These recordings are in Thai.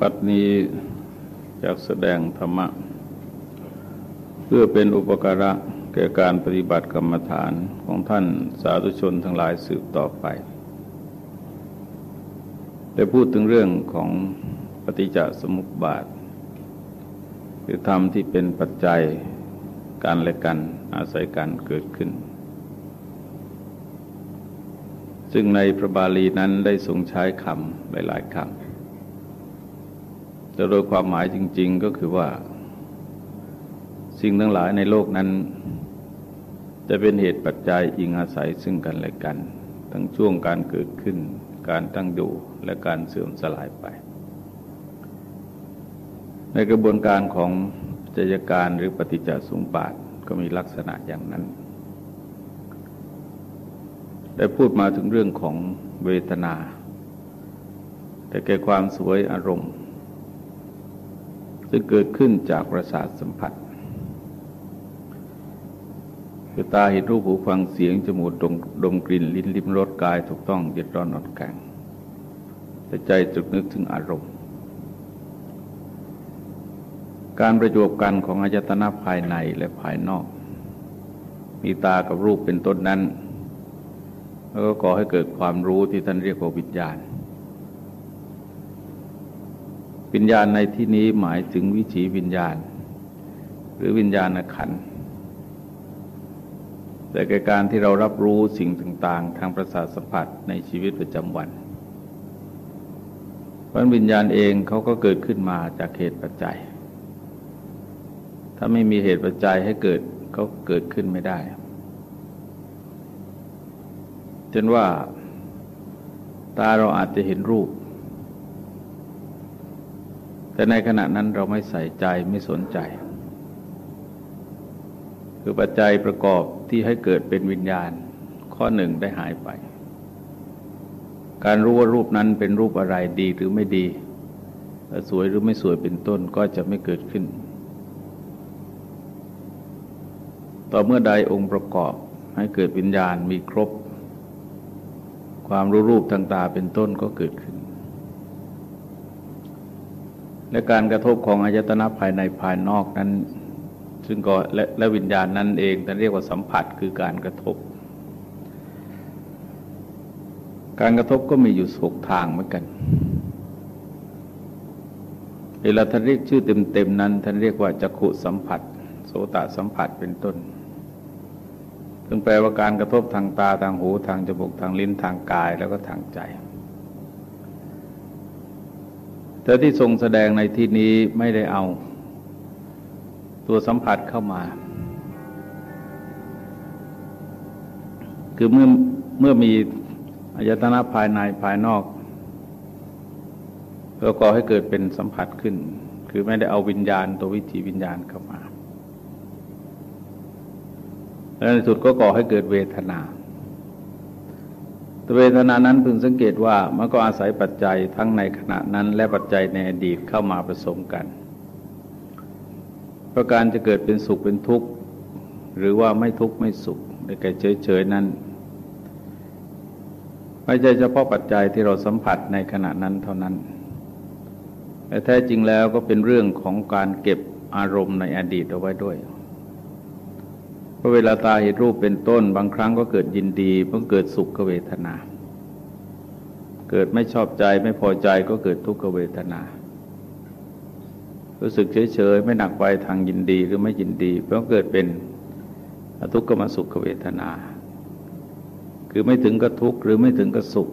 บัดนี้อยากแสดงธรรมะ เพื่อเป็นอุปการะแก่การปฏิบัติกรรมฐานของท่านสาธุชนทั้งหลายสืบต่อไป ได้พูดถึงเรื่องของปฏิจจสมุปบาท คือธรรมที่เป็นปัจจัยการและกันอาศัยกันเกิดขึ้น ซึ่งในพระบาลีนั้นได้ทรงใช้คำหลายๆคำ แต่โดยความหมายจริง ๆก็คือว่า สิ่งทั้งหลายในโลกนั้น จะเป็นเหตุปัจจัยอิงอาศัยซึ่งกันและกัน ทั้งช่วงการเกิดขึ้น การตั้งอยู่และการเสื่อมสลายไป ในกระบวนการของจัยการหรือปฏิจจสมบาทก็มีลักษณะอย่างนั้น ได้พูดมาถึงเรื่องของเวทนา แต่แก่ความสวยอารมณ์ ซึ่งเกิดขึ้นจากประสาทสัมผัสคือตาเห็นรูปหูฟังเสียง จมูกดมดมกลิ่นลิ้นลิ้มรสกายถูกต้องเย็ดร้อนอ่อนแข็งแต่ใจจุกนึกถึงอารมณ์ การประจวบกันของอายตนะภายในและภายนอก มีตากับรูปเป็นต้นนั้น แล้วก็ก่อให้เกิดความรู้ที่ท่านเรียกว่าวิญญาณ วิญญาณในที่นี้หมายถึงวิถีวิญญาณ หรือวิญญาณขัน แต่แก่การที่เรารับรู้สิ่งต่างๆ ทางประสาทสัมผัสในชีวิตประจำวันเพราะวิญญาณเองเขาก็เกิดขึ้นมาจากเหตุปัจจัย ถ้าไม่มีเหตุปัจจัยให้เกิดเขาเกิดขึ้นไม่ได้จนว่าตาเราอาจจะเห็นรูป แต่ในขณะนั้นเราไม่ใส่ใจไม่สนใจ คือปัจจัยประกอบที่ให้เกิดเป็นวิญญาณ ข้อหนึ่งได้หายไป การรู้ว่ารูปนั้นเป็นรูปอะไรดีหรือไม่ดี สวยหรือไม่สวยเป็นต้นก็จะไม่เกิดขึ้น ต่อเมื่อใดองค์ประกอบให้เกิดวิญญาณมีครบ ความรู้รูปทางตาเป็นต้นก็เกิดขึ้น และการกระทบของอายตนะภายในภายนอกนั้น ซึ่งก็และและวิญญาณนั้นเองท่านเรียกว่าสัมผัสคือการกระทบ การกระทบก็มีอยู่สกทางเหมือนกันเวลาท่านเรียกชื่อเต็มๆนั้นท่านเรียกว่าจักขุสัมผัส โสตสัมผัสเป็นต้นซึ่งแปลว่าการกระทบทางตาทางหูทางจมูกทางลิ้นทางกายแล้วก็ทางใจ แต่ที่ทรงแสดงในที่นี้ไม่ได้เอาตัวสัมผัสเข้ามา คือเมื่อเมื่อมีอายตนะภายในภายนอกก็ก่อให้เกิดเป็นสัมผัสขึ้น คือไม่ได้เอาวิญญาณตัววิถีวิญญาณเข้ามา แล้วในสุดก็ก่อให้เกิดเวทนา เวทนานั้นพึงสังเกตว่ามันก็อาศัยปัจจัยทั้งในขณะนั้น และปัจจัยในอดีตเข้ามาผสมกันเพระการจะเกิดเป็นสุขเป็นทุกข์ หรือว่าไม่ทุกข์ไม่สุขในแก่เฉยๆนั้นไม่ใช่เฉพาะปัจจัยที่เราสัมผัสในขณะนั้นเท่านั้น แต่แท้จริงแล้วก็เป็นเรื่องของการเก็บอารมณ์ในอดีตเอาไว้ด้วย พราะเวลาตาเห็นรูปเป็นต้น บางครั้งก็เกิดยินดีเพิ่งเกิดสุขเวทนา เกิดไม่ชอบใจไม่พอใจก็เกิดทุกขเวทนา รู้สึกเฉยๆไม่หนักไปทางยินดีหรือไม่ยินดีเพราะเกิดเป็นทุกขมสุขเวทนา คือไม่ถึงกับทุกข์หรือไม่ถึงกับสุข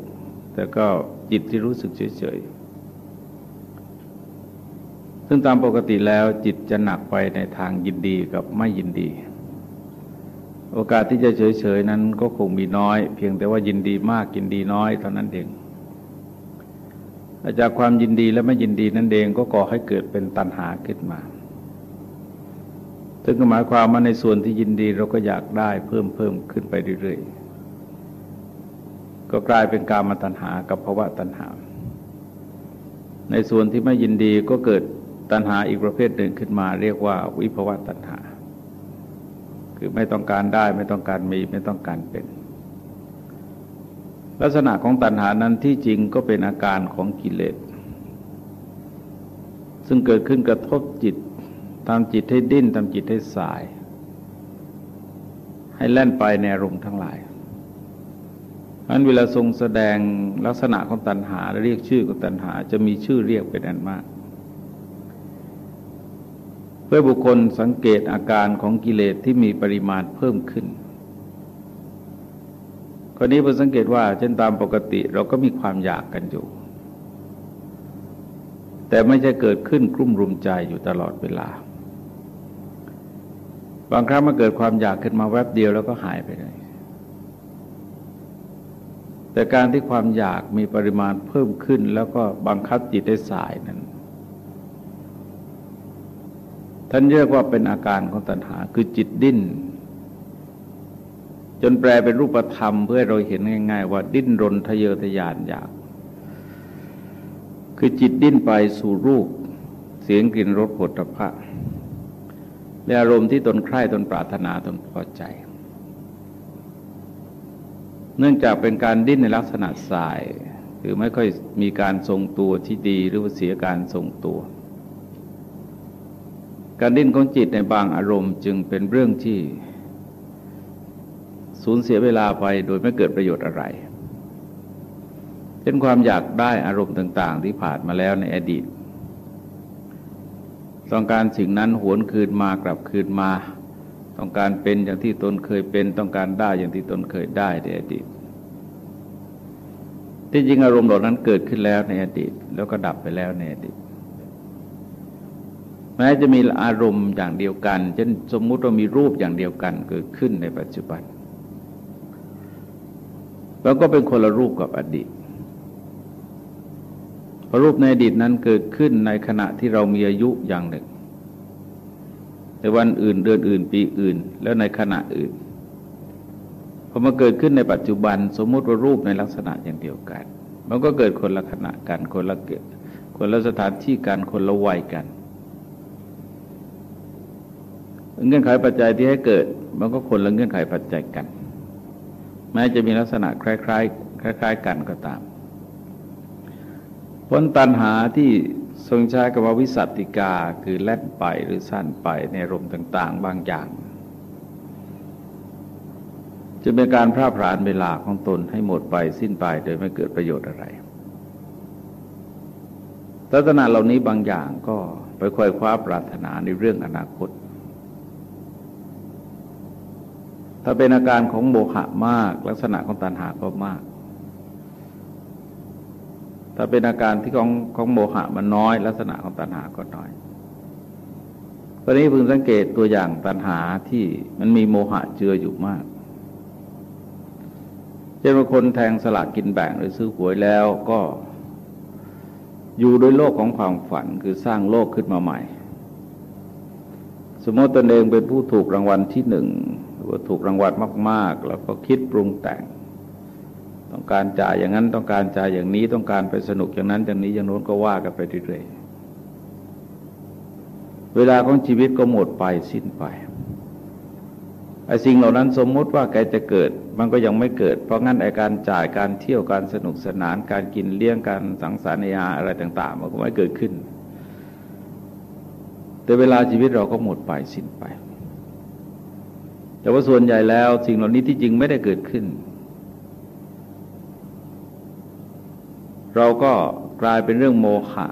แต่ก็จิตที่รู้สึกเฉยๆ ซึ่งตามปกติแล้วจิตจะหนักไปในทางยินดีกับไม่ยินดี โอกาสที่จะเฉยๆนั้นก็คงมีน้อย เพียงแต่ว่ายินดีมากยินดีน้อยเท่านั้นเองจากความยินดีและไม่ยินดีนั่นเองก็ก่อให้เกิดเป็นตัณหาขึ้นมาถึงหมายความว่าในส่วนที่ยินดีเราก็อยากได้เพิ่มเพิ่มขึ้นไปเรื่อยๆ ก็กลายเป็นการมาตัณหากับภาวะตัณหา ในส่วนที่ไม่ยินดีก็เกิดตัณหาอีกประเภทหนึ่งขึ้นมา เรียกว่าวิภวะตัณหา คือไม่ต้องการได้ไม่ต้องการมีไม่ต้องการเป็น ลักษณะของตัณหานั้นที่จริงก็เป็นอาการของกิเลส ซึ่งเกิดขึ้นกระทบจิตทำจิตให้ดิ้นทำจิตให้สาย ให้แล่นไปในอารมณ์ทั้งหลายนั้นเวลาทรงแสดงลักษณะของตัณหาและเรียกชื่อของตัณหา จะมีชื่อเรียกเป็นอันมาก พื่อบุคคลสังเกตอาการของกิเลสที่มีปริมาณเพิ่มขึ้นคราวนี้ผมสังเกตว่าเช่นตามปกติเราก็มีความอยากกันอยู่ แต่ไม่ใช่เกิดขึ้นกลุ่มรุมใจอยู่ตลอดเวลา บางครั้งมันเกิดความอยากขึ้นมาแวบเดียวแล้วก็หายไปเลยแต่การที่ความอยากมีปริมาณเพิ่มขึ้น แล้วก็บังคับจิตได้สายนั้น ท่านเรียกว่าเป็นอาการของตัณหาคือจิตดิ้น จนแปลเป็นรูปธรรมเพื่อเราเห็นง่าย ๆ ว่าดิ้นรนทะเยอทะยานอยาก คือจิตดิ้นไปสู่รูป เสียงกลิ่นรสผลตภะและอารมณ์ที่ตนใคร่ตนปรารถนาตนพอใจ เนื่องจากเป็นการดิ้นในลักษณะสายคือไม่ค่อยมีการทรงตัวที่ดีหรือว่าเสียการทรงตัว การดิ้นของจิตในบางอารมณ์จึงเป็นเรื่องที่สูญเสียเวลาไปโดยไม่เกิดประโยชน์อะไรเช่นความอยากได้อารมณ์ต่าง ๆ ที่ผ่านมาแล้วในอดีต ต้องการสิ่งนั้นหวนคืนมากลับคืนมา ต้องการเป็นอย่างที่ตนเคยเป็น ต้องการได้อย่างที่ตนเคยได้ในอดีต ที่จริงอารมณ์เหล่านั้นเกิดขึ้นแล้วในอดีต แล้วก็ดับไปแล้วในอดีต แม้จะมีอารมณ์อย่างเดียวกันเช่นสมมุติว่ามีรูปอย่างเดียวกันเกิดขึ้นในปัจจุบัน แล้วก็เป็นคนละรูปกับอดีตเพราะรูปในอดีตนั้นเกิดขึ้นในขณะที่เรามีอายุอย่างหนึ่งในวันอื่นเดือนอื่น ปีอื่น แล้วในขณะอื่นพอมาเกิดขึ้นในปัจจุบัน สมมุติว่ารูปในลักษณะอย่างเดียวกัน มันก็เกิดคนละขณะกันคนละเกิดคนละสถานที่กันคนละวัยกัน เงื่อนไขปัจจัยที่ให้เกิด มันก็คนละเงื่อนไขปัจจัยกัน แม้จะมีลักษณะคล้ายๆคล้าย ๆ กันก็ตาม ผลตันหาที่ทรงใช้คำว่าวิสัตติกาคือแล่นไปหรือสั้นไปในรมต่าง ๆ บางอย่าง จะเป็นการพร่าพรานเวลาของตนให้หมดไปสิ้นไปโดยไม่เกิดประโยชน์อะไรลักษณะเหล่านี้บางอย่างก็ไปคอยคว้าปรารถนาในเรื่องอนาคต ถ้าเป็นอาการของโมหะมาก ลักษณะของตัณหาก็มาก ถ้าเป็นอาการที่ของของโมหะมันน้อย ลักษณะของตัณหาก็น้อยตอนนี้พึงสังเกตตัวอย่างตัณหาที่มันมีโมหะเจืออยู่มากเช่นบางคนแทงสลากกินแบ่งหรือซื้อหวยแล้วก็อยู่โดยโลกของความฝันคือสร้างโลกขึ้นมาใหม่ สมมติตนเองเป็นผู้ถูกรางวัลที่หนึ่ง ว่าถูกรางวัลมาก ๆ แล้วก็คิดปรุงแต่ง ต้องการจ่ายอย่างนั้นต้องการจ่ายอย่างนี้ต้องการไปสนุกอย่างนั้นอย่างนี้อย่างโน้นก็ว่ากันไปเรื่อยๆเวลาของชีวิตก็หมดไปสิ้นไปไอ้สิ่งเหล่านั้นสมมุติว่าแกจะเกิด มันก็ยังไม่เกิด เพราะงั้นไอ้การจ่ายการเที่ยวการสนุกสนานการกินเลี้ยงการสังสรรค์ยาอะไรต่าง ๆ มันก็ไม่เกิดขึ้น แต่เวลาชีวิตเราก็หมดไปสิ้นไป แต่ว่าส่วนใหญ่แล้วสิ่งเหล่านี้ที่จริงไม่ได้เกิดขึ้น เราก็กลายเป็นเรื่องโมหะ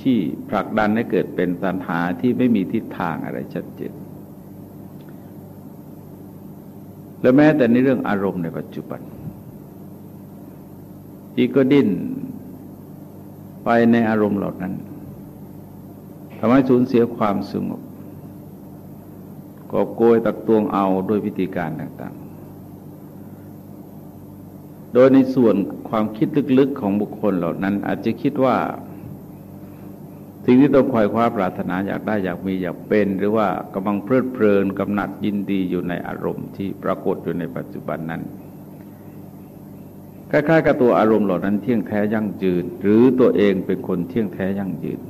ที่ผลักดันให้เกิดเป็นตัณหาที่ไม่มีทิศทางอะไรชัดเจนและแม้แต่ในเรื่องอารมณ์ในปัจจุบันที่ก็ดิ้นไปในอารมณ์เหล่านั้นทำให้สูญเสียความสงบ กอบโกยตักตวงเอาโดยวิธีการต่างๆ โดยในส่วนความคิดลึกๆของบุคคลเหล่านั้น อาจจะคิดว่า สิ่งที่ต้องคอยคว้าปรารถนาอยากได้อยากมีอยากเป็น หรือว่ากำลังเพลิดเพลินกำหนัดยินดีอยู่ในอารมณ์ที่ปรากฏอยู่ในปัจจุบันนั้นคล้ายๆกับตัวอารมณ์เหล่านั้นเที่ยงแท้ยั่งยืน หรือตัวเองเป็นคนเที่ยงแท้ยั่งยืน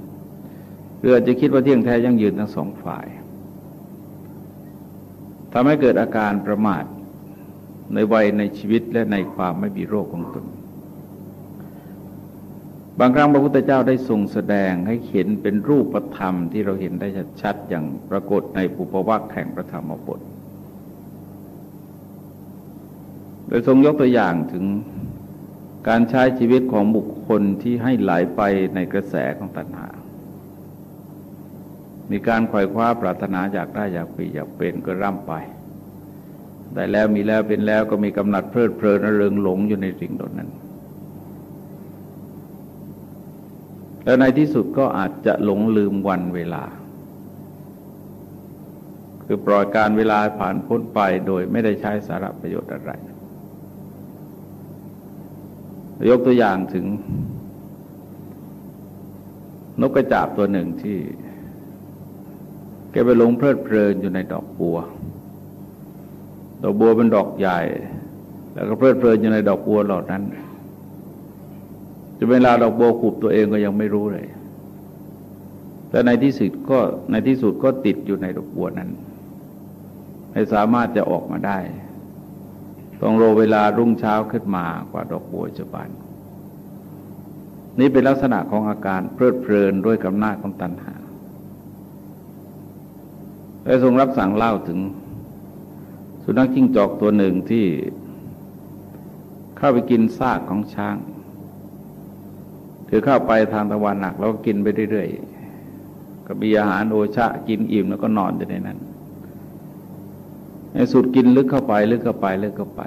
หรืออาจจะคิดว่าเที่ยงแท้ยั่งยืนทั้งสองฝ่าย ทำให้เกิดอาการประมาทในวัยในชีวิตและในความไม่มีโรคของตน บางครั้งพระพุทธเจ้าได้ทรงแสดงให้เห็นเป็นรูปธรรมที่เราเห็นได้ชัดๆอย่างปรากฏในปุปวัคแห่งพระธรรมบทโดยทรงยกตัวอย่างถึงการใช้ชีวิตของบุคคลที่ให้ไหลไปในกระแสของตัณหา มีการขวายคว้าปรารถนาอยากได้อยากปีอยากเป็นก็ร่ำไป ได้แล้วมีแล้วเป็นแล้วก็มีกำหนัดเพลิดเพลินเริงหลงอยู่ในสิ่งเหล่านั้น แล้วในที่สุดก็อาจจะหลงลืมวันเวลา คือปล่อยการเวลาผ่านพ้นไปโดยไม่ได้ใช้สาระประโยชน์อะไร ยกตัวอย่างถึงนกกระจาบตัวหนึ่งที่ แกไปหลงเพลิดเพลินอยู่ในดอกบัว ดอกบัวเป็นดอกใหญ่ แล้วก็เพลิดเพลินอยู่ในดอกบัวเหล่านั้นจะเวลาดอกบัวขุบตัวเองก็ยังไม่รู้เลย แต่ในที่สุดก็ในที่สุดก็ติดอยู่ในดอกบัวนั้น ไม่สามารถจะออกมาได้ ต้องรอเวลารุ่งเช้าขึ้นมากว่าดอกบัวจะบาน นี่เป็นลักษณะของอาการเพลิดเพลินด้วยกำนาจของตัณหา และทรงรับสั่งเล่าถึง สุนัขจิ้งจอกตัวหนึ่งที่เข้าไปกินซากของช้างถือเข้าไปทางตะวันหนัก แล้วก็กินไปเรื่อยๆก็มีอาหารโอชะกินอิ่มแล้วก็นอนอยู่ในนั้นในสุดกินลึกเข้าไป ลึกเข้าไปลึกเข้าไป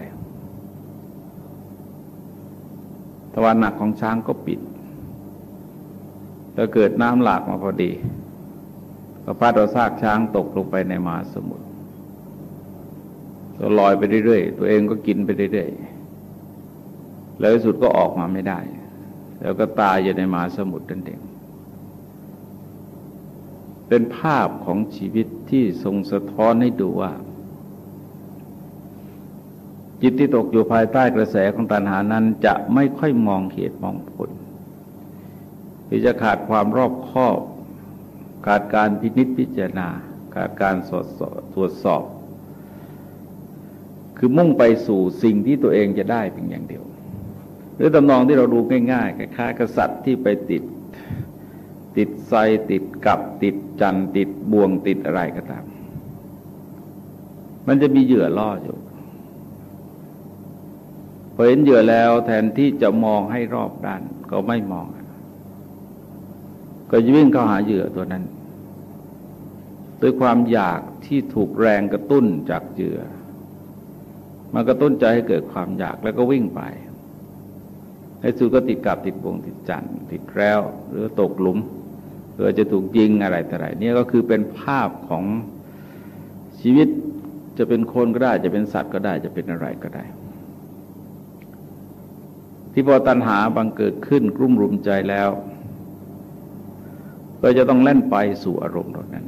ตะวันหนักของช้างก็ปิดแล้วเกิดน้ำหลากมาพอดี ก็พัดเอาซากช้างตกลงไปในมหาสมุทรก็ลอยไปเรื่อยๆ ตัวเองก็กินไปเรื่อยๆ แล้วสุดก็ออกมาไม่ได้ แล้วก็ตายอยู่ในมหาสมุทรนั่นเองเป็นภาพของชีวิตที่ทรงสะท้อนให้ดูว่า จิตที่ตกอยู่ภายใต้กระแสของตัณหานั้นจะไม่ค่อยมองเหตุมองผลที่จะขาดความรอบคอบ ขาดการพินิจพิจารณาขาดการสดตรวจสอบ คือมุ่งไปสู่สิ่งที่ตัวเองจะได้เพียงอย่างเดียว หรือตำนองที่เราดูง่ายๆคล้ายกษัตริย์ที่ไปติด ติดไซติดกับติดจันติดบ่วงติดอะไรก็ตาม มันจะมีเหยื่อล่ออยู่พอเห็นเหยื่อแล้วแทนที่จะมองให้รอบด้านก็ไม่มอง ก็วิ่งเข้าหาเหยื่อตัวนั้น ด้วยความอยากที่ถูกแรงกระตุ้นจากเหยื่อมันกระตุ้นใจให้เกิดความอยากแล้วก็วิ่งไปให้สุก็ติดกับติดวงติดจันติดแร้วหรือตกหลุมเพื่อจะถูกยิงอะไรแต่ไรนี่ยก็คือเป็นภาพของชีวิตจะเป็นคนก็ได้จะเป็นสัตว์ก็ได้จะเป็นอะไรก็ได้ ที่พอตัณหาบังเกิดขึ้นกลุ่มรุมใจแล้ว ก็จะต้องเล่นไปสู่อารมณ์เหล่านั้น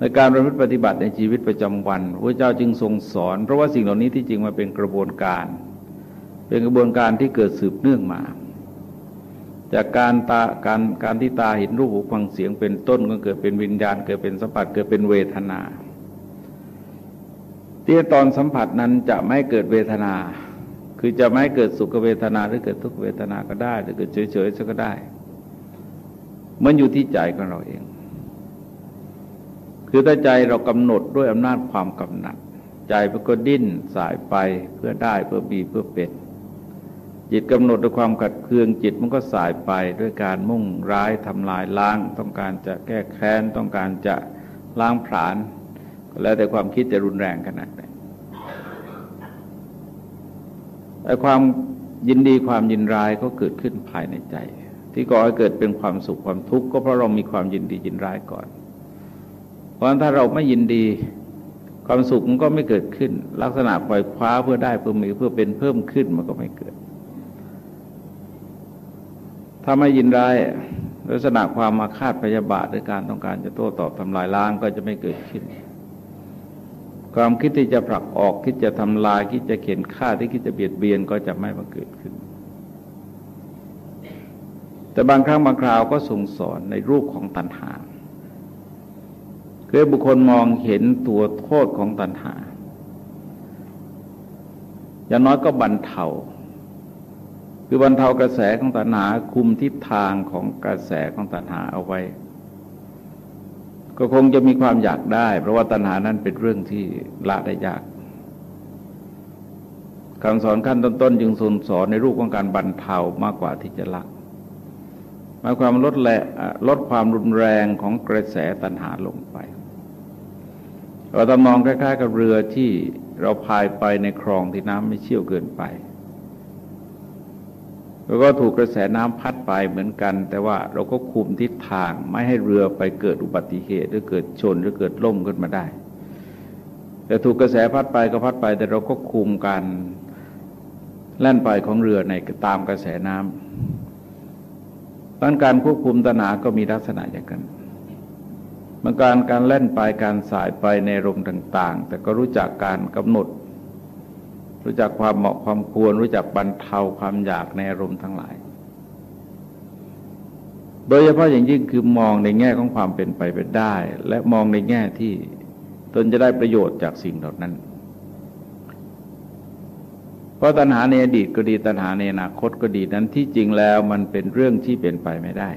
ในการประพฤติปฏิบัติในชีวิตประจำวันพระเจ้าจึงทรงสอน เพราะว่าสิ่งเหล่านี้ที่จริงมาเป็นกระบวนการ เป็นกระบวนการที่เกิดสืบเนื่องมา จากการตาการการที่ตาเห็นรูปหูฟังเสียงเป็นต้นก็เกิดเป็นวิญญาณ เกิดเป็นสัมผัสเกิดเป็นเวทนาที่ตอนสัมผัสนั้นจะไม่เกิดเวทนา คือจะไม่เกิดสุขเวทนาหรือเกิดทุกเวทนาก็ได้หรือเกิดเฉยๆก็ได้ มันอยู่ที่ใจของเราเอง คือถ้าใจเรากำหนดด้วยอำนาจความกำหนัด ใจมันก็ดิ้นสายไปเพื่อได้เพื่อมีเพื่อเป็น จิตกำหนดด้วยความขัดเคืองจิตมันก็สายไปด้วยการมุ่งร้ายทำลายล้าง ต้องการจะแก้แค้นต้องการจะล้างผลาญแล้วแต่ความคิดจะรุนแรงขนาดไหนแต่ความยินดีความยินร้ายก็เกิดขึ้นภายในใจ ที่ก่อให้เกิดเป็นความสุขความทุกข์ก็เพราะเรามีความยินดียินร้ายก่อน เพราะถ้าเราไม่ยินดี ความสุขมันก็ไม่เกิดขึ้น ลักษณะปล่อยคว้าเพื่อได้เพื่อมีเพื่อเป็นเพิ่มขึ้นมันก็ไม่เกิด ถ้าไม่ยินร้ายลักษณะความมาคาดพยาบาทหรือการต้องการจะโต้ตอบทำลายล้างก็จะไม่เกิดขึ้น ความคิดที่จะผลักออกคิดจะทำลายคิดจะเข็นฆ่าที่คิดจะเบียดเบียนก็จะไม่มาเกิดขึ้น แต่บางครั้งบางคราวก็ส่งสอนในรูปของตัณหา คือบุคคลมองเห็นตัวโทษของตัณหา อย่างน้อยก็บรรเทาคือบรรเทากระแสของตัณหาคุมทิศทางของกระแสของตัณหาเอาไว้ ก็คงจะมีความอยากได้ เพราะว่าตัณหานั้นเป็นเรื่องที่ละได้ยากคำสอนขั้นต้นๆจึงสนสอนในรูปของการบรรเทามากกว่าที่จะละหมายความลดแลลดความรุนแรงของกระแสตัณหาลงไป เราต้องมองคล้ายๆ กับเรือที่เราพายไปในคลองที่น้ำไม่เชี่ยวเกินไป แล้วก็ถูกกระแสน้ำพัดไปเหมือนกัน แต่ว่าเราก็คุมทิศทางไม่ให้เรือไปเกิดอุบัติเหตุหรือเกิดชนหรือเกิดล่มขึ้นมาได้ แต่ถูกกระแสพัดไปก็พัดไป แต่เราก็คุมการแล่นไปของเรือในตามกระแสน้ำดังการควบคุมตนาก็มีลักษณะอย่างนั้น บางการการเล่นไปการสายไปในลมต่าง ๆ แต่ก็รู้จักการกำหนด รู้จักความเหมาะความควร รู้จักบรรเทาความอยากในอารมณ์ทั้งหลาย โดยเฉพาะอย่างยิ่งคือมองในแง่ของความเป็นไปเป็นได้ และมองในแง่ที่ตนจะได้ประโยชน์จากสิ่งเหล่านั้น เพราะตัณหาในอดีตก็ดีตัณหาในอนาคตก็ดีนั้นที่จริงแล้วมันเป็นเรื่องที่เป็นไปไม่ได้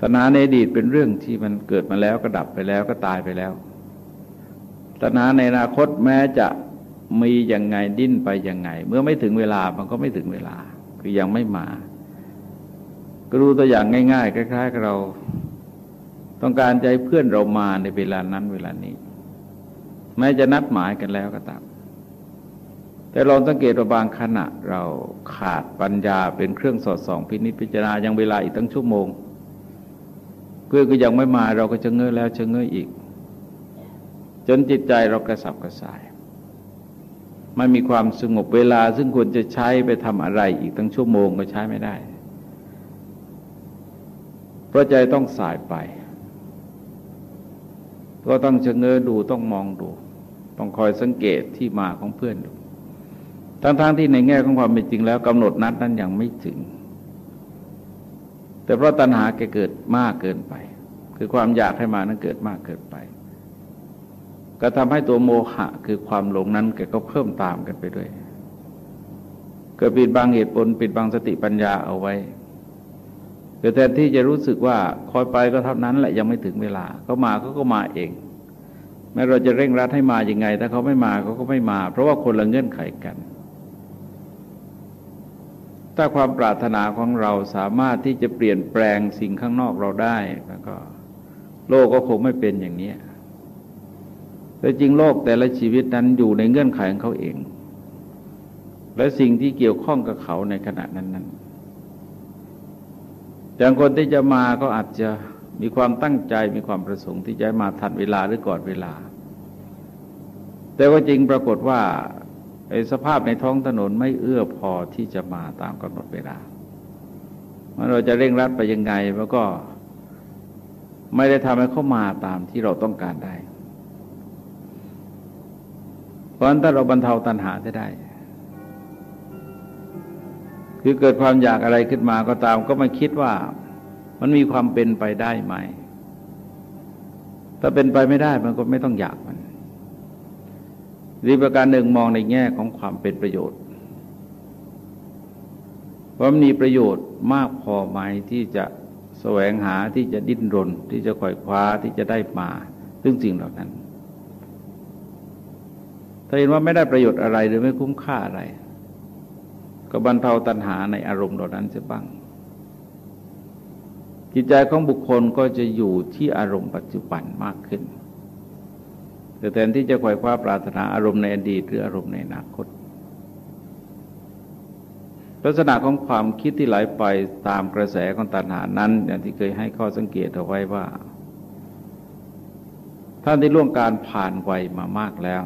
ตัณหาในอดีตเป็นเรื่องที่มันเกิดมาแล้วก็ดับไปแล้วก็ตายไปแล้วตัณหาในอนาคตแม้จะมียังไงดิ้นไปยังไง เมื่อไม่ถึงเวลามันก็ไม่ถึงเวลา คือยังไม่มาก็รู้ตัวอย่างง่ายๆคล้ายๆกับเรา ต้องการใจเพื่อนเรามาในเวลานั้นเวลานี้ แม้จะนัดหมายกันแล้วก็ตามแต่ลองสังเกตว่าบางขณะเราขาดปัญญาเป็นเครื่องสอดส่องพินิจพิจารณายังเวลาอีกตั้งชั่วโมง เพื่อก็ยังไม่มาเราก็จะเงยแล้วจะเงยอีก จนจิตใจเรากระสับกระส่ายไม่มีความสงบเวลา ซึ่งควรจะใช้ไปทำอะไรอีกตั้งชั่วโมงก็ใช้ไม่ได้ เพราะใจต้องสายไป ก็ต้องชะเง้อดูต้องมองดู ต้องคอยสังเกตที่มาของเพื่อนดูทั้งๆทที่ในแง่ของความเป็นจริงแล้วกำหนดนัดนั้นยังไม่ถึง แต่เพราะตัณหาแกเกิดมากเกินไป คือความอยากให้มานั้นเกิดมากเกินไป ก็ทำให้ตัวโมหะคือความหลงนั้นแกก็เพิ่มตามกันไปด้วยเกิดปิดบางเหตุผลปิดบางสติปัญญาเอาไว้เกิดแทนที่จะรู้สึกว่าคอยไปก็เท่านั้นแหละยังไม่ถึงเวลาเขามาเขาก็มาเอง แม้เราจะเร่งรัดให้มาอย่างไง ถ้าเขาไม่มาเขาก็ไม่มา เพราะว่าคนละเงื่อนไขกัน ถ้าความปรารถนาของเราสามารถที่จะเปลี่ยนแปลงสิ่งข้างนอกเราได้แล้วก็โลกก็คงไม่เป็นอย่างนี้แต่จริงโลกแต่ละชีวิตนั้นอยู่ในเงื่อนไขของเขาเอง และสิ่งที่เกี่ยวข้องกับเขาในขณะนั้นนั้นอย่างคนที่จะมาก็อาจจะมีความตั้งใจมีความประสงค์ที่จะมาทันเวลาหรือก่อนเวลา แต่ว่าจริงปรากฏว่า สภาพในท้องถนนไม่เอื้อพอที่จะมาตามกำหนดเวลามันเราจะเร่งรัดไปยังไงมันก็ไม่ได้ทำให้เขามาตามที่เราต้องการได้ เพราะฉะนั้นถ้าเราบรรเทาตัณหาได้ คือเกิดความอยากอะไรขึ้นมาก็ตาม ก็มาคิดว่ามันมีความเป็นไปได้ไหม ถ้าเป็นไปไม่ได้มันก็ไม่ต้องอยากมัน รีประการหนึ่งมองในแง่ของความเป็นประโยชน์ว่ามีประโยชน์มากพอไหมที่จะแสวงหาที่จะดิ้นรน ที่จะคอยคว้าที่จะได้มาซึ่งสิ่งเหล่านั้นถ้าเห็นว่าไม่ได้ประโยชน์อะไรหรือไม่คุ้มค่าอะไร ก็บรรเทาตัณหาในอารมณ์เหล่านั้นจะบ้าง จิตใจของบุคคลก็จะอยู่ที่อารมณ์ปัจจุบันมากขึ้น แต่แทนที่จะคอยคว้าปรารถนาอารมณ์ในอดีตหรืออารมณ์ในอนาคต ลักษณะของความคิดที่ไหลไปตามกระแสของตัณหานั้นอย่างที่เคยให้ข้อสังเกตเอาไว้ว่า ท่านที่ล่วงการผ่านวัยมามากแล้ว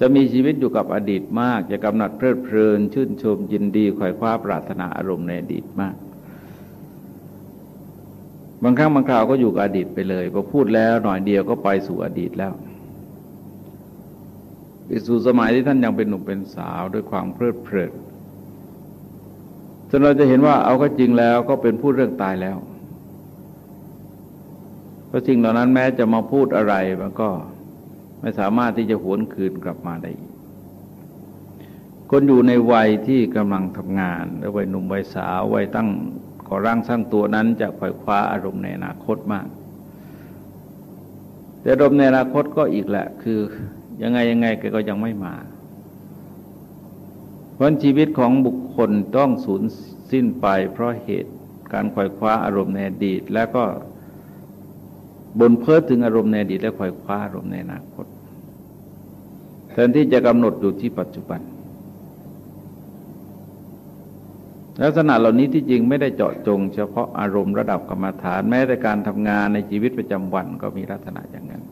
จะมีชีวิตอยู่กับอดีตมาก จะกำหนัดเพลิดเพลิน ชื่นชมยินดีคอยคว้าปรารถนาอารมณ์ในอดีตมาก บางครั้งบางคราวก็อยู่กับอดีตไปเลยพอพูดแล้วหน่อยเดียวก็ไปสู่อดีตแล้วไปสู่สมัยที่ท่านยังเป็นหนุ่มเป็นสาวด้วยความเพลิดเพลินจนเราจะเห็นว่าเอาก็จริงแล้วก็เป็นพูดเรื่องตายแล้วเพราะสิ่งเหล่านั้นแม้จะมาพูดอะไรมันก็ไม่สามารถที่จะหวนคืนกลับมาได้คนอยู่ในวัยที่กำลังทำงานและวัยหนุ่มวัยสาววัยตั้ง ก่อร่างสร้างตัวนั้นจะค่อยคว้าอารมณ์ในอนาคตมาก แต่อารมณ์ในอนาคตก็อีกแหละ คือยังไงยังไงก็ยังไม่มา เพราะชีวิตของบุคคลต้องสูญสิ้นไป เพราะเหตุการคอยคว้าอารมณ์ในอดีต แล้วก็บนเพิดถึงอารมณ์ในอดีตและคอยคว้าอารมณ์ในอนาคตแทนที่จะกำหนดอยู่ที่ปัจจุบัน ลักษณะเหล่านี้ที่จริงไม่ได้เจาะจง เฉพาะอารมณ์ระดับกรรมฐาน แม้แต่การทำงานในชีวิตประจำวันก็มีลักษณะอย่างนั้น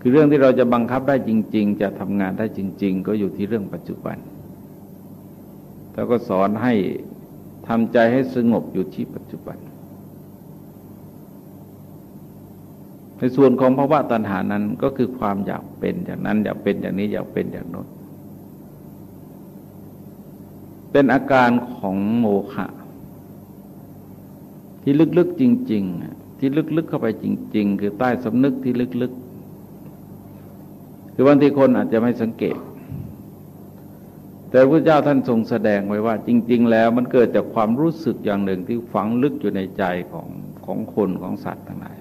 คือเรื่องที่เราจะบังคับได้จริง ๆ จะทำงานได้จริง ๆ ก็อยู่ที่เรื่องปัจจุบันแล้วก็สอนให้ทำใจให้สงบอยู่ที่ปัจจุบัน ในส่วนของภาวะตัณหานั้นก็คือความอยากเป็นอย่างนั้นอยากเป็นอย่างนี้อยากเป็นอย่างโน้น เป็นอาการของโมฆะที่ลึกๆจริง ๆ ที่ลึกๆเข้าไปจริง ๆ คือใต้สำนึกที่ลึกๆ คือบางทีคนอาจจะไม่สังเกต แต่พระเจ้าท่านทรงแสดงไว้ว่า จริง ๆ แล้วมันเกิดจากความรู้สึกอย่างหนึ่งที่ฝังลึกอยู่ในใจของของคนของสัตว์ทั้งหลาย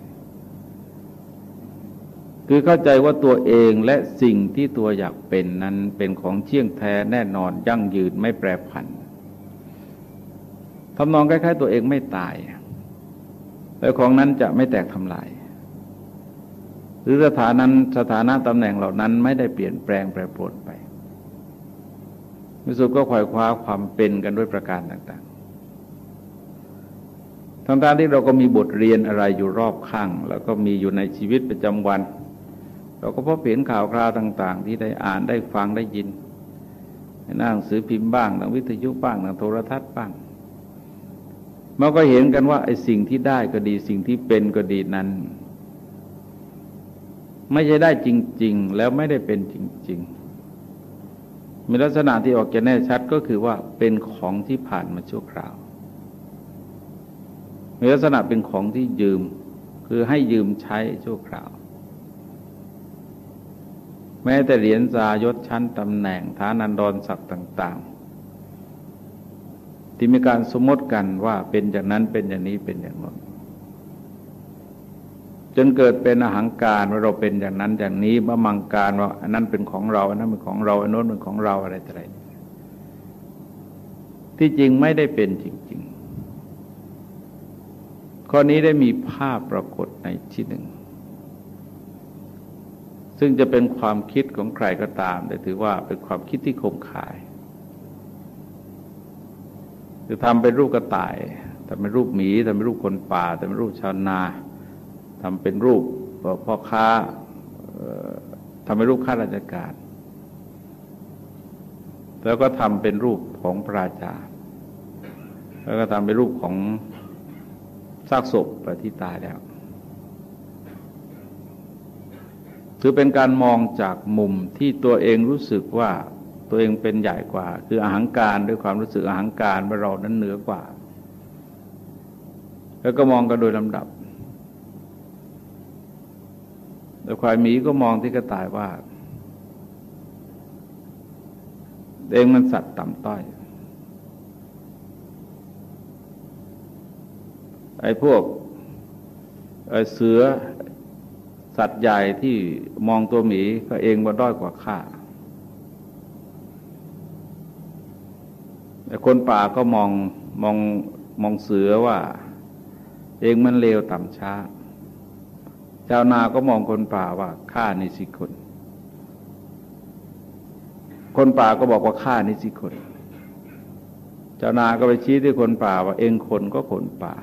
คือเข้าใจว่าตัวเองและสิ่งที่ตัวอยากเป็นนั้นเป็นของเที่ยงแท้แน่นอนยั่งยืนไม่แปรผันทำนองคล้ายๆ ตัวเองไม่ตายแต่ของนั้นจะไม่แตกทำลาย หรือสถานั้นสถานะตำแหน่งเหล่านั้นไม่ได้เปลี่ยนแปลงแปรปรวนไปมิสุดก็คอยคว้าความเป็นกันด้วยประการต่างๆทั้งๆที่เราก็มีบทเรียนอะไรอยู่รอบข้าง แล้วก็มีอยู่ในชีวิตประจำวัน เราก็พบเห็นข่าวคราวต่าง ๆ ที่ได้อ่านได้ฟังได้ยินในหนังสือพิมพ์บ้างทางวิทยุบ้างทางโทรทัศน์บ้างมันก็เห็นกันว่าไอ้สิ่งที่ได้ก็ดีสิ่งที่เป็นก็ดีนั้น ไม่ใช่ได้จริง ๆ แล้วไม่ได้เป็นจริง ๆ มีลักษณะที่ออกจะแน่ชัดก็คือว่าเป็นของที่ผ่านมาชั่วคราว มีลักษณะเป็นของที่ยืม คือให้ยืมใช้ชั่วคราว แม้แต่เหรียญสายศชั้นตำแหน่งฐานันดรศักดิ์ต่าง ๆ ที่มีการสมมติกันว่าเป็นอย่างนั้นเป็นอย่างนี้เป็นอย่างนั้นจนเกิดเป็นอาหางการว่าเราเป็นอย่างนั้นอย่างนี้มามังการว่าอันนั้นเป็นของเราอันนั้นเป็นของเราอันโน้นเป็นของเราอะไรต่ออะไรที่จริงไม่ได้เป็นจริง ๆ ข้อนี้ได้มีภาพปรากฏในที่หนึ่ง ซึ่งจะเป็นความคิดของใครก็ตาม แต่ถือว่าเป็นความคิดที่คมขายคือทำเป็นรูปกระต่ายทำเป็นรูปหมีทำเป็นรูปคนป่าทำเป็นรูปชาวนาทำเป็นรูปพ่อค้าทำเป็นรูปข้าราชการ แล้วก็ทำเป็นรูปของพระราชา แล้วก็ทำเป็นรูปของซากศพที่ตายแล้ว คือเป็นการมองจากมุมที่ตัวเองรู้สึกว่าตัวเองเป็นใหญ่กว่า คืออาหางการด้วยความรู้สึกอาหางการว่าเรานั้นเหนือกว่า แล้วก็มองกันโดยลำดับแต่ควายหมีก็มองที่กระต่ายว่าเองมันสัตว์ต่ำต้อยไอ้พวกไอ้เสือ สัตว์ใหญ่ที่มองตัวหมีก็เองว่าด้อยกว่าข้าแต่คนป่าก็มองมองมองเสือว่า เองมันเลวต่ำช้า ชาวนาก็มองคนป่าว่าข้านี่สิคน คนป่าก็บอกว่าข้านี่สิคน ชาวนาก็ไปชี้ที่คนป่าว่าเองคนก็คนป่า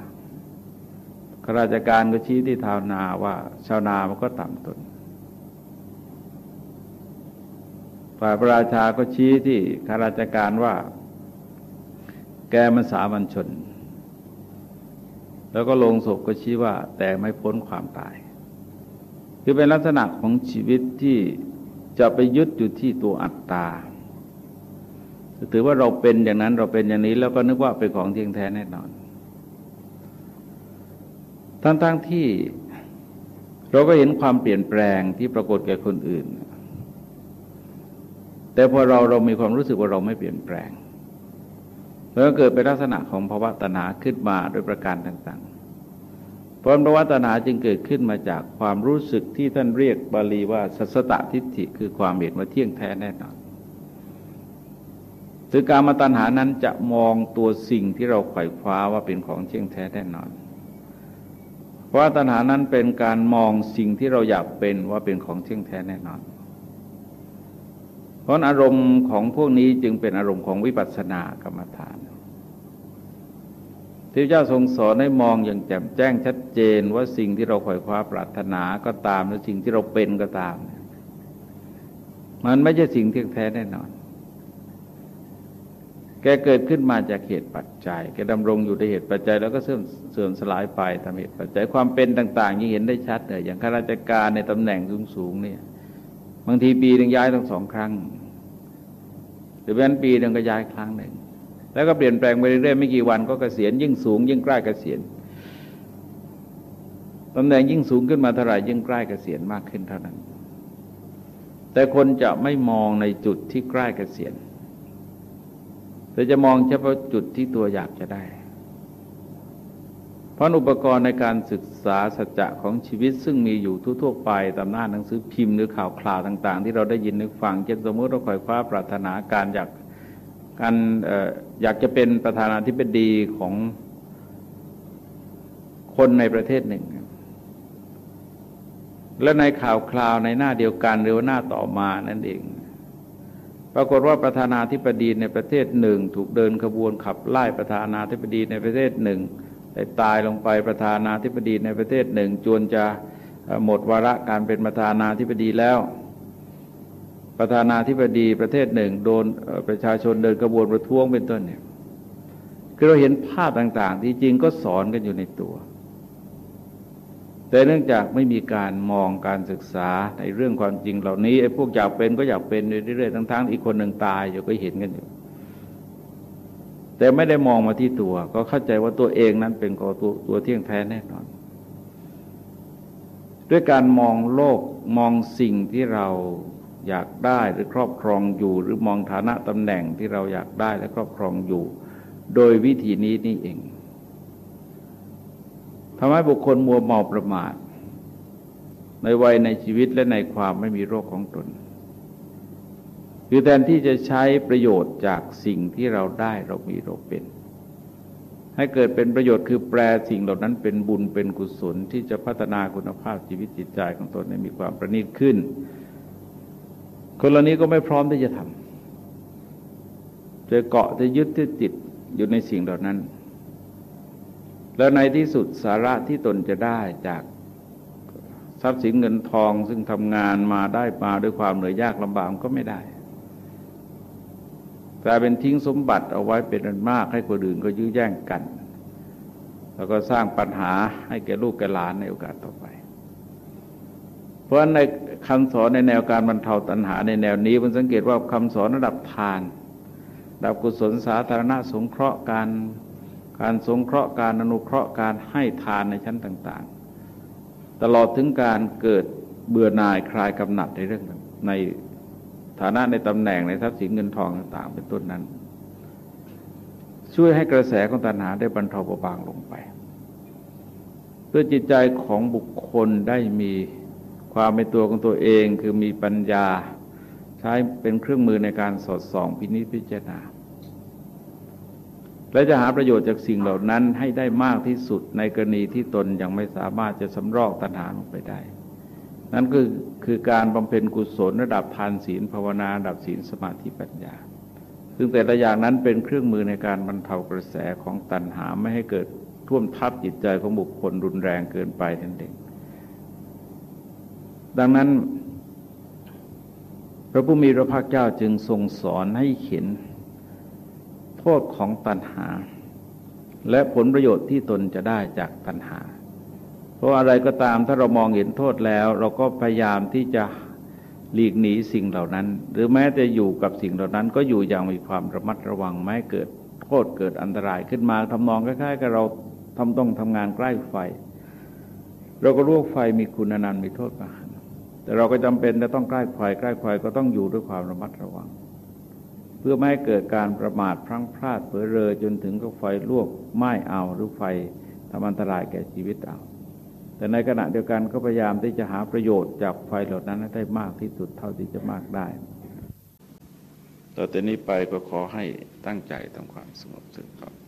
ข้าราชการก็ชี้ที่ชาวนาว่าชาวนามันก็ต่ำตนฝ่ายพระราชาก็ชี้ที่ข้าราชการว่า แกมันสามัญชน แล้วก็ลงศพก็ชี้ว่า แต่ไม่พ้นความตาย คือเป็นลักษณะของชีวิตที่จะไปยึดอยู่ที่ตัวอัตตาถือว่าเราเป็นอย่างนั้นเราเป็นอย่างนี้แล้วก็นึกว่าเป็นของเที่ยงแท้แน่นอน ทั้งๆทที่เราก็เห็นความเปลี่ยนแปลงที่ปรากฏแก่คนอื่น แต่พอเราเรามีความรู้สึกว่าเราไม่เปลี่ยนแปลงแล้วเกิดเป็นลักษณะของภาวะตัณหาขึ้นมาโดยประการต่างๆเพราะภาวะตัณหาจึงเกิดขึ้นมาจากความรู้สึกที่ท่านเรียกบาลีว่าสัสตตทิฏฐิคือความเห็นว่าเที่ยงแท้แน่นอนซึ่งการมาตัณหานั้นจะมองตัวสิ่งที่เราไขว่คว้าว่าเป็นของเที่ยงแท้แน่นอน เพราะตัณหานั้นเป็นการมองสิ่งที่เราอยากเป็นว่าเป็นของเที่ยงแท้แน่นอน เพราะอารมณ์ของพวกนี้จึงเป็นอารมณ์ของวิปัสสนากรรมฐานที่เจ้าทรงสอนให้มองอย่างแจ่มแจ้งชัดเจนว่าสิ่งที่เราขวายคว้าปรารถนาก็ตามหรือสิ่งที่เราเป็นก็ตาม มันไม่ใช่สิ่งเที่ยงแท้แน่นอน แกเกิดขึ้นมาจากเหตุปัจจัย แกดำรงอยู่ในเหตุปัจจัย แล้วก็เสื่อมเสื่อมสลายไปตามเหตุปัจจัยความเป็นต่างๆยิ่งเห็นได้ชัดเลยอย่างข้าราชการในตำแหน่งสูงๆเนี่ยบางทีปีหนึ่งย้ายต้งสองครั้ง หรือเป็นปีหนึ่งก็ย้ายครั้งหนึ่ง แล้วก็เปลี่ยนแปลงไปเรื่อยๆไม่กี่วันก็เกษียณยิ่งสูง ยิ่งใกล้เกษียณตำแหน่งยิ่งสูงขึ้นมาเท่าไหร่ยิ่งใกล้เกษียณมากขึ้นเท่านั้น แต่คนจะไม่มองในจุดที่ใกล้เกษียณ แต่จะมองเฉพาะจุดที่ตัวอยากจะได้ เพราะอุปกรณ์ในการศึกษาสัจจะของชีวิตซึ่งมีอยู่ทั่วๆไปตามหน้าหนังสือพิมพ์หรือข่าวคลาวต่าง ๆ ที่เราได้ยินนึกฟังเช่นสมมติเราคอยคว้าปรารถนาการอยากการอยากจะเป็นประธานาธิบดีของคนในประเทศหนึ่ง และในข่าวคราวในหน้าเดียวกันหรือว่าหน้าต่อมานั่นเอง ปรากฏว่าประธานาธิบดีในประเทศหนึ่ง ถูกเดินขบวนขับไล่ประธานาธิบดีในประเทศหนึ่งได้ตายลงไปประธานาธิบดีในประเทศหนึ่งจวนจะหมดวาระการเป็นประธานาธิบดีแล้ว ประธานาธิบดีประเทศหนึ่งโดนประชาชนเดินกระบวนประท้วงเป็นต้นเนี่ยคือเราเห็นภาพต่าง ๆ ที่จริงก็สอนกันอยู่ในตัว แต่เนื่องจากไม่มีการมองการศึกษาในเรื่องความจริงเหล่านี้ไอ้พวกอยากเป็นก็อยากเป็นเรื่อยๆทั้งๆอีกคนหนึ่งตายอยู่ก็เห็นกันอยู่ แต่ไม่ได้มองมาที่ตัว ก็เข้าใจว่าตัวเองนั้นเป็นตัวตัวเที่ยงแท้แน่นอน ด้วยการมองโลกมองสิ่งที่เราอยากได้หรือครอบครองอยู่ หรือมองฐานะตำแหน่งที่เราอยากได้และครอบครองอยู่ โดยวิธีนี้นี่เอง ทำให้บุคคลมัวเมาประมาท ในวัยในชีวิตและในความไม่มีโรคของตนคือแทนที่จะใช้ประโยชน์จากสิ่งที่เราได้เรามีเราเป็น ให้เกิดเป็นประโยชน์คือแปลสิ่งเหล่านั้นเป็นบุญเป็นกุศลที่จะพัฒนาคุณภาพชีวิตจิตใจของตนให้มีความประณีตขึ้น คนเหล่านี้ก็ไม่พร้อมที่จะทำจะเกาะจะยึดที่ติดอยู่ในสิ่งเหล่านั้น แล้วในที่สุดสาระที่ตนจะได้จากทรัพย์สินเงินทองซึ่งทำงานมาได้มาด้วยความเหนื่อยยากลำบากก็ไม่ได้กลายเป็นทิ้งสมบัติเอาไว้เป็นอันมากให้คนอื่นก็ยื้อแย่งกัน แล้วก็สร้างปัญหาให้แก่ลูกแก่หลานในโอกาสต่อไป เพราะในคำสอนในแนวการบรรเทาตัณหาในแนวนี้มันสังเกตว่าคำสอนระดับทานระดับกุศลสาธารณะสงเคราะห์การ การสงเคราะห์การอนุเคราะห์การให้ทานในชั้นต่าง ๆ ตลอดถึงการเกิดเบื่อหน่ายคลายกำหนัดในเรื่องในฐานะในตำแหน่งในทรัพย์สินเงินทองต่างๆ เป็นต้นนั้น ช่วยให้กระแสของตัณหาได้บรรเทาเบาบางลงไป เพื่อจิตใจของบุคคลได้มีความเป็นตัวของตัวเองคือมีปัญญา ใช้เป็นเครื่องมือในการสอดส่องพินิจพิจารณา และจะหาประโยชน์จากสิ่งเหล่านั้นให้ได้มากที่สุดในกรณีที่ตนยังไม่สามารถจะสำรอกตัณหาลงไปได้ นั่นคือคือการบำเพ็ญกุศลระดับทานศีลภาวนาระดับศีลสมาธิปัญญา ซึ่งแต่ละอย่างนั้นเป็นเครื่องมือในการบรรเทากระแสของตัณหาไม่ให้เกิดท่วมทับจิตใจของบุคคลรุนแรงเกินไปนั่นเองดังนั้น พระผู้มีพระภาคเจ้าจึงทรงสอนให้เห็น ษของตัณหา และผลประโยชน์ที่ตนจะได้จากตัณหา เพราะอะไรก็ตามถ้าเรามองเห็นโทษแล้ว เราก็พยายามที่จะหลีกหนีสิ่งเหล่านั้น หรือแม้จะอยู่กับสิ่งเหล่านั้น ก็อยู่อย่างมีความระมัดระวังไม่เกิดโทษเกิดอันตรายขึ้นมาทำนองคล้ายๆกับเราทำต้องทำงานใกล้ไฟ เราก็รู้ไฟมีคุณนันมีโทษมาแต่เราก็จำเป็นจะต้องใกล้ไฟใกล้ไฟก็ต้องอยู่ด้วยความระมัดระวัง พื่อไม่ให้เกิดการประมาทพลั้งพลาดเผลอเรอจนถึงกับไฟลวกไหม้เอาหรือไฟทำอันตรายแก่ชีวิตเอาแต่ในขณะเดียวกันก็พยายามที่จะหาประโยชน์จากไฟเหล่านั้นให้ได้มากที่สุดเท่าที่จะมากได้ ต่อแต่นี้ไปก็ขอให้ตั้งใจทำความสงบสุขครับ